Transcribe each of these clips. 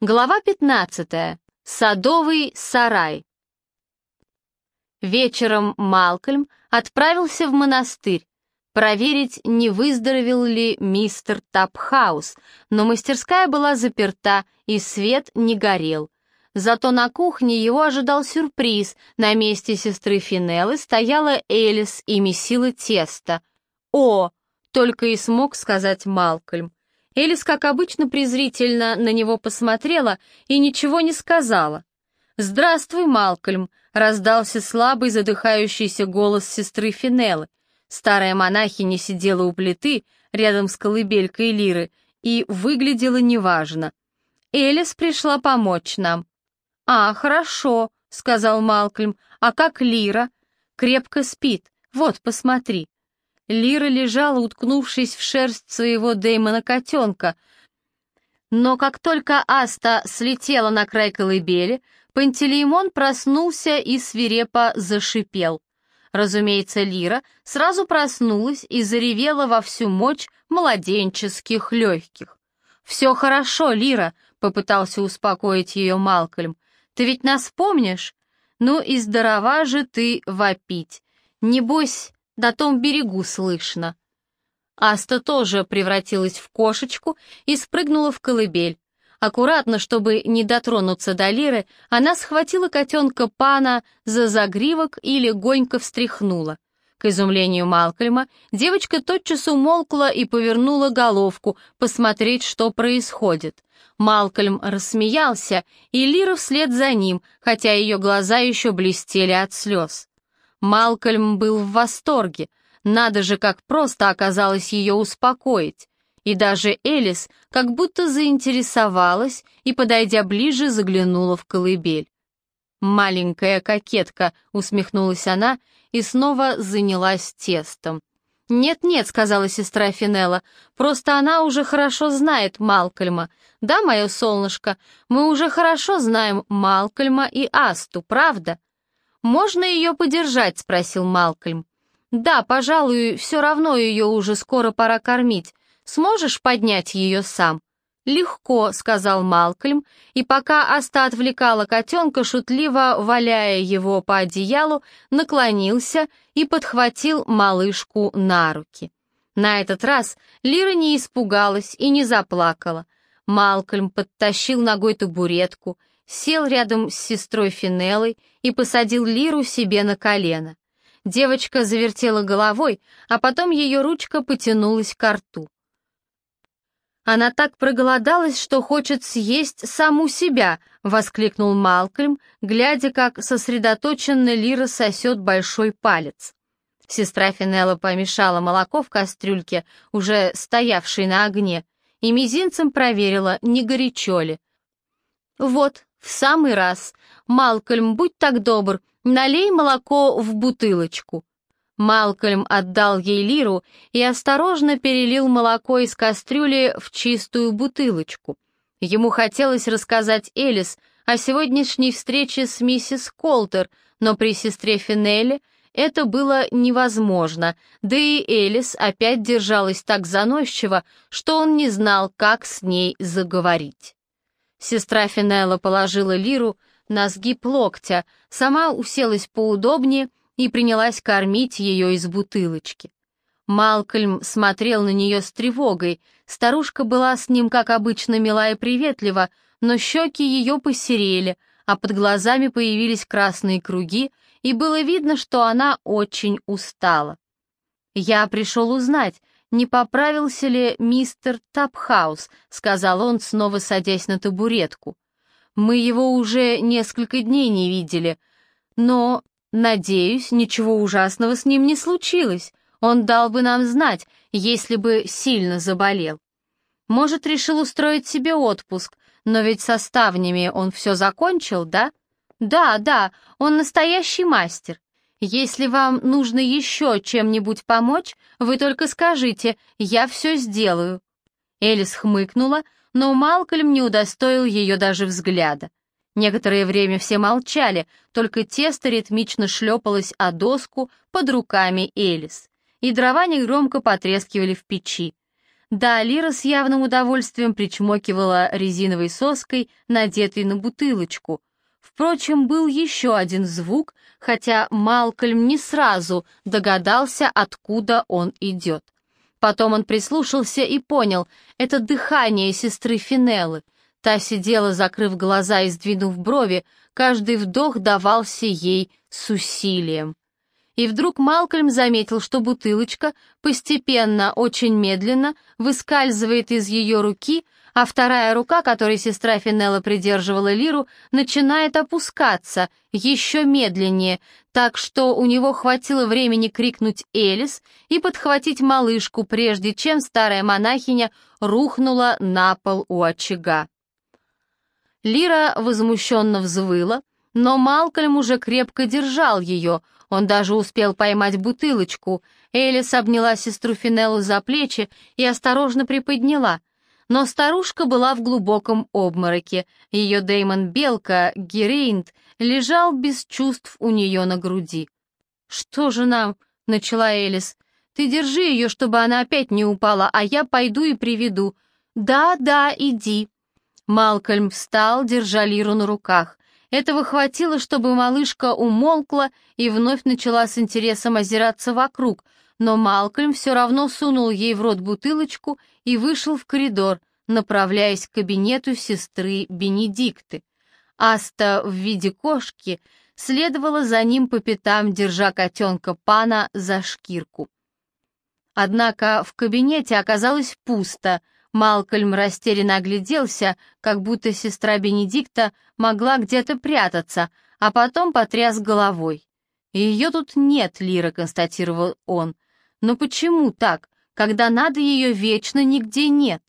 Глава 15. Садовый сарай. Вечером Малкольм отправился в монастырь проверить, не выздоровел ли мистер Тапхаус, но мастерская была заперта и свет не горел. Зато на кухне его ожидал сюрприз. На месте сестры Финеллы стояла Элис и месила тесто. «О!» — только и смог сказать Малкольм. Элис, как обычно, презрительно на него посмотрела и ничего не сказала. «Здравствуй, Малкольм!» — раздался слабый задыхающийся голос сестры Финеллы. Старая монахиня сидела у плиты рядом с колыбелькой Лиры и выглядела неважно. «Элис пришла помочь нам». «А, хорошо», — сказал Малкольм. «А как Лира?» «Крепко спит. Вот, посмотри». Лира лежала, уткнувшись в шерсть своего Дэймона-котенка. Но как только Аста слетела на край колыбели, Пантелеймон проснулся и свирепо зашипел. Разумеется, Лира сразу проснулась и заревела во всю мощь младенческих легких. «Все хорошо, Лира», — попытался успокоить ее Малкольм. «Ты ведь нас помнишь? Ну и здорова же ты вопить. Небось, на том берегу слышно. Аста тоже превратилась в кошечку и спрыгнула в колыбель. Аккуратно, чтобы не дотронуться до Лиры, она схватила котенка Пана за загривок и легонько встряхнула. К изумлению Малкольма, девочка тотчас умолкла и повернула головку, посмотреть, что происходит. Малкольм рассмеялся, и Лира вслед за ним, хотя ее глаза еще блестели от слез. Малкольм был в восторге. Надо же, как просто оказалось ее успокоить. И даже Элис как будто заинтересовалась и, подойдя ближе, заглянула в колыбель. «Маленькая кокетка», — усмехнулась она и снова занялась тестом. «Нет-нет», — сказала сестра Финелла, — «просто она уже хорошо знает Малкольма. Да, мое солнышко, мы уже хорошо знаем Малкольма и Асту, правда?» «Можно ее подержать?» — спросил Малкольм. «Да, пожалуй, все равно ее уже скоро пора кормить. Сможешь поднять ее сам?» «Легко», — сказал Малкольм, и пока Аста отвлекала котенка, шутливо валяя его по одеялу, наклонился и подхватил малышку на руки. На этот раз Лира не испугалась и не заплакала. Малкольм подтащил ногой табуретку — сел рядом с сестрой Финеллой и посадил Лиру себе на колено. Девочка завертела головой, а потом ее ручка потянулась к рту. «Она так проголодалась, что хочет съесть саму себя», — воскликнул Малкольм, глядя, как сосредоточенно Лира сосет большой палец. Сестра Финелла помешала молоко в кастрюльке, уже стоявшей на огне, и мизинцем проверила, не горячо ли. «Вот, «В самый раз. Малкольм, будь так добр, налей молоко в бутылочку». Малкольм отдал ей лиру и осторожно перелил молоко из кастрюли в чистую бутылочку. Ему хотелось рассказать Элис о сегодняшней встрече с миссис Колтер, но при сестре Финелли это было невозможно, да и Элис опять держалась так заносчиво, что он не знал, как с ней заговорить. Сестра Финелла положила лиру на сгиб локтя, сама уселась поудобнее и принялась кормить ее из бутылочки. Малкольм смотрел на нее с тревогой. Старушка была с ним, как обычно, мила и приветлива, но щеки ее посерели, а под глазами появились красные круги, и было видно, что она очень устала. «Я пришел узнать, «Не поправился ли мистер Тапхаус?» — сказал он, снова садясь на табуретку. «Мы его уже несколько дней не видели, но, надеюсь, ничего ужасного с ним не случилось. Он дал бы нам знать, если бы сильно заболел. Может, решил устроить себе отпуск, но ведь со ставнями он все закончил, да? Да, да, он настоящий мастер. Если вам нужно еще чем-нибудь помочь, вы только скажите, я все сделаю». Элис хмыкнула, но Малкольм не удостоил ее даже взгляда. Некоторое время все молчали, только тесто ритмично шлепалось о доску под руками Элис, и дрова негромко потрескивали в печи. Да, Лира с явным удовольствием причмокивала резиновой соской, надетой на бутылочку. Впрочем, был еще один звук, хотя Малкольм не сразу догадался, откуда он идет. Потом он прислушался и понял, это дыхание сестры Финеллы. Та сидела, закрыв глаза и сдвинув брови, каждый вдох давался ей с усилием. И вдруг Малкольм заметил, что бутылочка постепенно, очень медленно выскальзывает из ее руки, а вторая рука, которой сестра Финелла придерживала лиру, начинает опускаться еще медленнее, так что у него хватило времени крикнуть «Элис» и подхватить малышку, прежде чем старая монахиня рухнула на пол у очага. Лира возмущенно взвыла, но Малкольм уже крепко держал ее, он даже успел поймать бутылочку. Элис обняла сестру Финеллу за плечи и осторожно приподняла — но старушка была в глубоком обмороке. Ее Деймон Белка, Герейнт, лежал без чувств у нее на груди. «Что же нам?» — начала Элис. «Ты держи ее, чтобы она опять не упала, а я пойду и приведу». «Да, да, иди». Малкольм встал, держа Лиру на руках. Этого хватило, чтобы малышка умолкла и вновь начала с интересом озираться вокруг, но Малкольм все равно сунул ей в рот бутылочку и вышел в коридор, направляясь к кабинету сестры Бенедикты. Аста в виде кошки следовала за ним по пятам, держа котенка пана за шкирку. Однако в кабинете оказалось пусто. Малкольм растерянно огляделся, как будто сестра Бенедикта могла где-то прятаться, а потом потряс головой. «Ее тут нет», — Лира констатировал он. Но почему так, когда надо ее вечно нигде нет?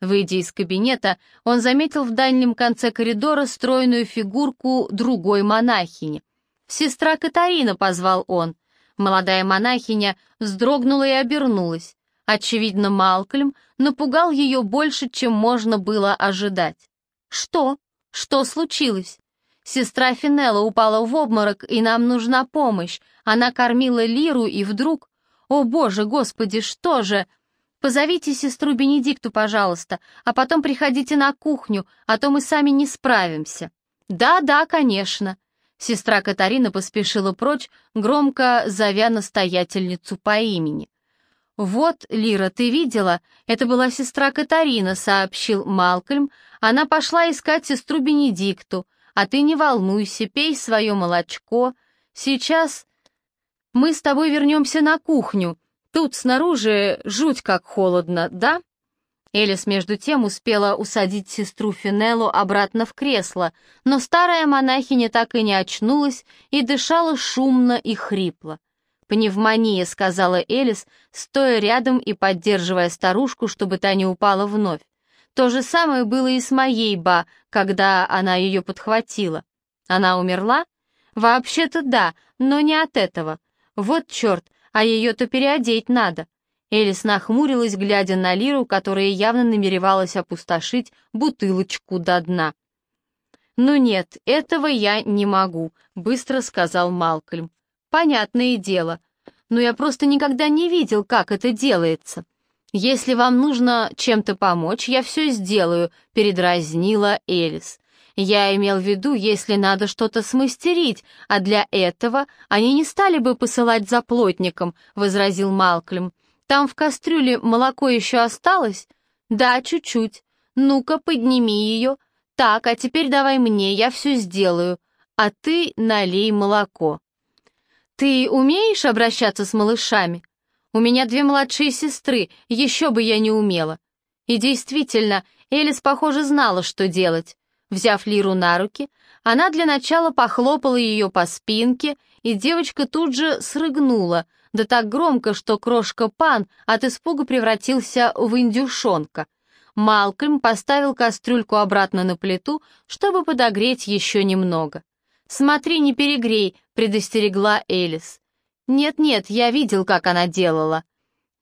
Выйдя из кабинета, он заметил в дальнем конце коридора стройную фигурку другой монахини. «Сестра Катарина», — позвал он. Молодая монахиня вздрогнула и обернулась. Очевидно, Малкольм напугал ее больше, чем можно было ожидать. «Что? Что случилось?» «Сестра Финелла упала в обморок, и нам нужна помощь. Она кормила Лиру, и вдруг...» «О, Боже, Господи, что же?» «Позовите сестру Бенедикту, пожалуйста, а потом приходите на кухню, а то мы сами не справимся». «Да, да, конечно». Сестра Катарина поспешила прочь, громко зовя настоятельницу по имени. «Вот, Лира, ты видела? Это была сестра Катарина», — сообщил Малкольм. «Она пошла искать сестру Бенедикту. А ты не волнуйся, пей свое молочко. Сейчас мы с тобой вернемся на кухню. Тут снаружи жуть как холодно, да?» Элис между тем успела усадить сестру Финеллу обратно в кресло, но старая монахиня так и не очнулась и дышала шумно и хрипло. «Пневмония», — сказала Элис, стоя рядом и поддерживая старушку, чтобы та не упала вновь. То же самое было и с моей ба, когда она ее подхватила. Она умерла? Вообще-то да, но не от этого. Вот черт, а ее-то переодеть надо. Элис нахмурилась, глядя на Лиру, которая явно намеревалась опустошить бутылочку до дна. «Ну нет, этого я не могу», — быстро сказал Малкольм. «Понятное дело. Но я просто никогда не видел, как это делается. Если вам нужно чем-то помочь, я все сделаю», — передразнила Элис. Я имел в виду, если надо что-то смастерить, а для этого они не стали бы посылать за плотником, возразил Малклем. Там в кастрюле молоко еще осталось? Да, чуть-чуть. Ну-ка, подними ее. Так, а теперь давай мне, я все сделаю. А ты налей молоко. Ты умеешь обращаться с малышами? У меня две младшие сестры, еще бы я не умела. И действительно, Элис, похоже, знала, что делать. Взяв Лиру на руки, она для начала похлопала ее по спинке, и девочка тут же срыгнула, да так громко, что крошка Пан от испуга превратился в индюшонка. Малкольм поставил кастрюльку обратно на плиту, чтобы подогреть еще немного. «Смотри, не перегрей», — предостерегла Элис. «Нет-нет, я видел, как она делала».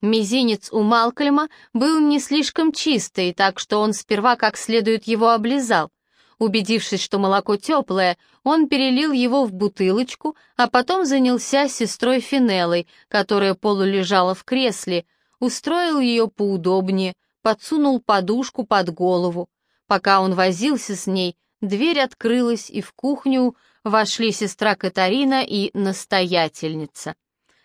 Мизинец у Малкольма был не слишком чистый, так что он сперва как следует его облизал. Убедившись, что молоко теплое, он перелил его в бутылочку, а потом занялся сестрой Финеллой, которая полулежала в кресле. устроил ее поудобнее, подсунул подушку под голову. Пока он возился с ней, дверь открылась, и в кухню вошли сестра Катарина и настоятельница.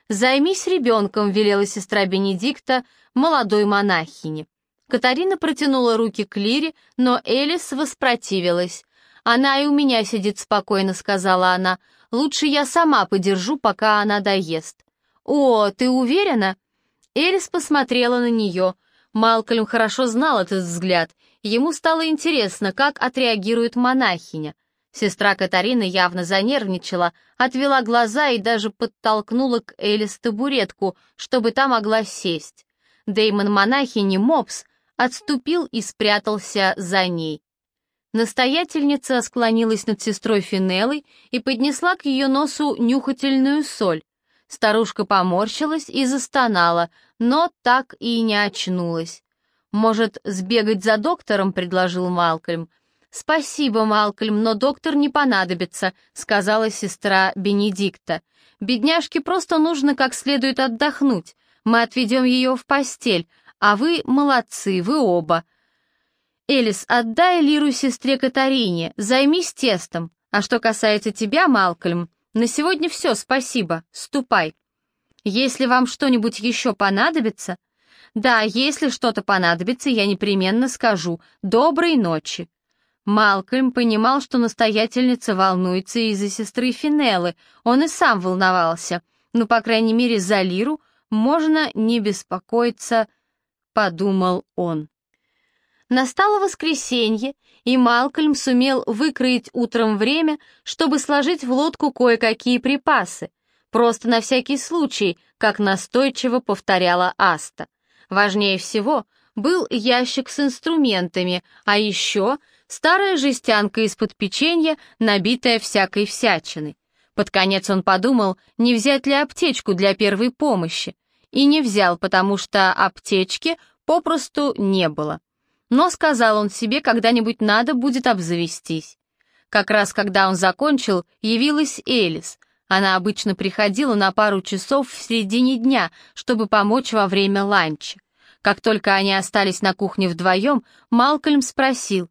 «Займись ребенком», — велела сестра Бенедикта, молодой монахине. Катарина протянула руки к Лире, но Элис воспротивилась. «Она и у меня сидит спокойно», — сказала она. «Лучше я сама подержу, пока она доест». «О, ты уверена?» Элис посмотрела на нее. Малкольм хорошо знал этот взгляд. Ему стало интересно, как отреагирует монахиня. Сестра Катарина явно занервничала, отвела глаза и даже подтолкнула к Элис табуретку, чтобы та могла сесть. Деймон монахини Мопс отступил и спрятался за ней. Настоятельница склонилась над сестрой Финеллой и поднесла к ее носу нюхательную соль. Старушка поморщилась и застонала, но так и не очнулась. «Может, сбегать за доктором?» — предложил Малкольм. «Спасибо, Малкольм, но доктор не понадобится», — сказала сестра Бенедикта. «Бедняжке просто нужно как следует отдохнуть. Мы отведем ее в постель, а вы молодцы, вы оба». «Элис, отдай Лиру сестре Катарине, займись тестом. А что касается тебя, Малкольм, на сегодня все, спасибо, ступай. Если вам что-нибудь еще понадобится...» «Да, если что-то понадобится, я непременно скажу. Доброй ночи». Малкольм понимал, что настоятельница волнуется из-за сестры Финеллы. Он и сам волновался. Но, по крайней мере, за Лиру можно не беспокоиться, подумал он. Настало воскресенье, и Малкольм сумел выкроить утром время, чтобы сложить в лодку кое-какие припасы. Просто на всякий случай, как настойчиво повторяла Аста. Важнее всего был ящик с инструментами, а еще старая жестянка из-под печенья, набитая всякой всячиной. Под конец он подумал, не взять ли аптечку для первой помощи, и не взял, потому что аптечки попросту не было. Но сказал он себе, когда-нибудь надо будет обзавестись. Как раз когда он закончил, явилась Элис. Она обычно приходила на пару часов в середине дня, чтобы помочь во время ланча. Как только они остались на кухне вдвоем, Малкольм спросил,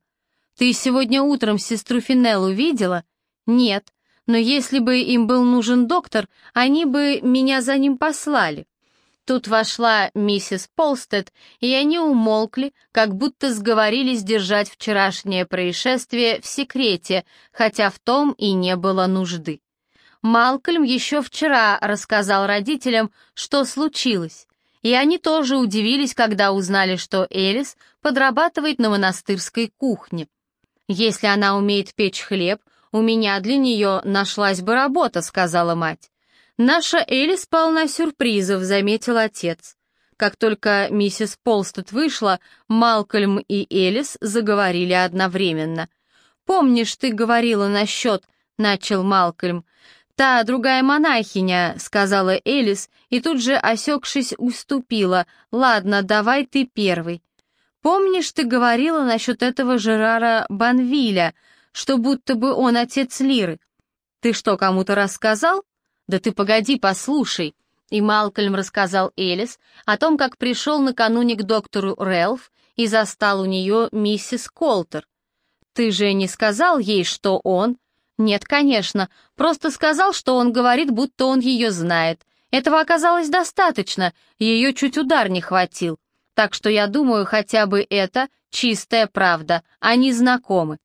«Ты сегодня утром сестру Финеллу видела?» «Нет, но если бы им был нужен доктор, они бы меня за ним послали». Тут вошла миссис Полстед, и они умолкли, как будто сговорились держать вчерашнее происшествие в секрете, хотя в том и не было нужды. Малкольм еще вчера рассказал родителям, что случилось, и они тоже удивились, когда узнали, что Элис подрабатывает на монастырской кухне. «Если она умеет печь хлеб, у меня для нее нашлась бы работа», — сказала мать. «Наша Элис полна сюрпризов», — заметил отец. Как только миссис Полстед вышла, Малкольм и Элис заговорили одновременно. «Помнишь, ты говорила насчет...» — начал Малкольм. «Та другая монахиня», — сказала Элис, и тут же, осекшись, уступила. «Ладно, давай ты первый». Помнишь, ты говорила насчет этого Жерара Банвиля, что будто бы он отец Лиры? Ты что, кому-то рассказал? Да ты погоди, послушай. И Малкольм рассказал Элис о том, как пришел накануне к доктору Рэлф и застал у нее миссис Колтер. Ты же не сказал ей, что он... Нет, конечно, просто сказал, что он говорит, будто он ее знает. Этого оказалось достаточно, ее чуть удар не хватил. Так что я думаю, хотя бы это чистая правда, они знакомы.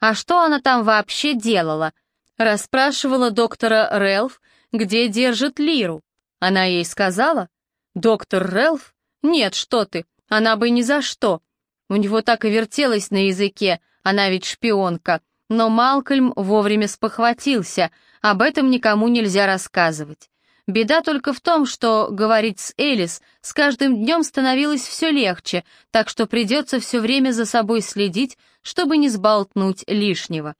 А что она там вообще делала? Расспрашивала доктора Рэлф, где держит Лиру. Она ей сказала? Доктор Рэлф? Нет, что ты, она бы ни за что. У него так и вертелось на языке, она ведь шпионка. Но Малкольм вовремя спохватился, об этом никому нельзя рассказывать. Беда только в том, что говорить с Элис с каждым днем становилось все легче, так что придется все время за собой следить, чтобы не сболтнуть лишнего.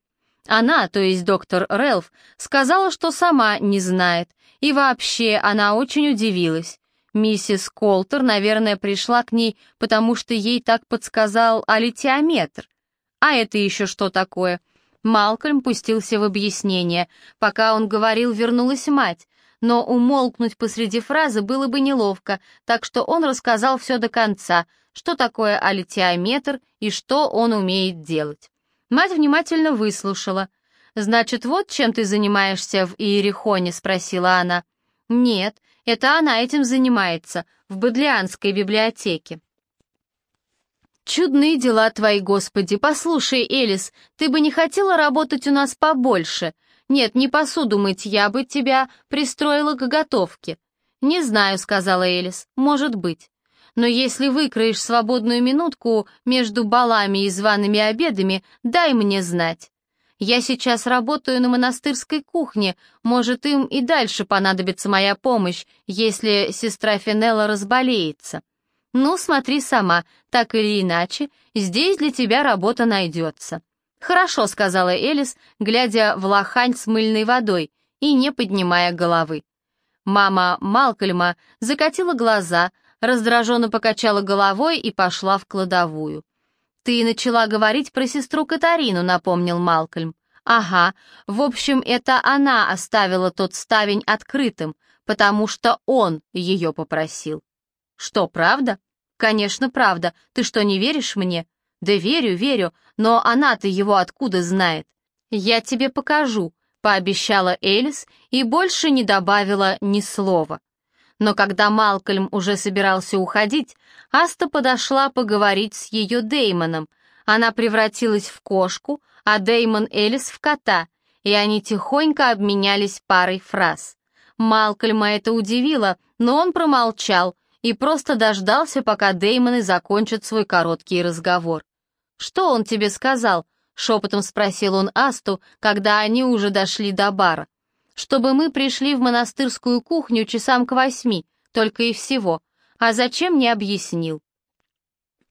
Она, то есть доктор Рэлф, сказала, что сама не знает, и вообще она очень удивилась. Миссис Колтер, наверное, пришла к ней, потому что ей так подсказал алитиометр. А это еще что такое? Малкольм пустился в объяснение. Пока он говорил, вернулась мать. Но умолкнуть посреди фразы было бы неловко, так что он рассказал все до конца, что такое алитиометр и что он умеет делать. Мать внимательно выслушала. «Значит, вот чем ты занимаешься в Иерихоне?» — спросила она. «Нет, это она этим занимается, в Бодлианской библиотеке». «Чудные дела твои, Господи! Послушай, Элис, ты бы не хотела работать у нас побольше? Нет, не посуду мыть, я бы тебя пристроила к готовке». «Не знаю», — сказала Элис, — «может быть». Но если выкроешь свободную минутку между балами и зваными обедами, дай мне знать. Я сейчас работаю на монастырской кухне, может, им и дальше понадобится моя помощь, если сестра Финелла разболеется. Ну, смотри сама, так или иначе, здесь для тебя работа найдется. Хорошо, сказала Элис, глядя в лохань с мыльной водой и не поднимая головы. Мама Малкольма закатила глаза, раздраженно покачала головой и пошла в кладовую. «Ты начала говорить про сестру Катарину», — напомнил Малкольм. «Ага, в общем, это она оставила тот ставень открытым, потому что он ее попросил». «Что, правда?» «Конечно, правда. Ты что, не веришь мне?» «Да верю, верю, но она-то его откуда знает?» «Я тебе покажу», — пообещала Элис и больше не добавила ни слова. Но когда Малкольм уже собирался уходить, Аста подошла поговорить с ее Деймоном. Она превратилась в кошку, а Деймон Элис в кота, и они тихонько обменялись парой фраз. Малкольма это удивило, но он промолчал и просто дождался, пока Деймоны закончат свой короткий разговор. «Что он тебе сказал?» — шепотом спросил он Асту, когда они уже дошли до бара чтобы мы пришли в монастырскую кухню часам к восьми, только и всего. А зачем, не объяснил.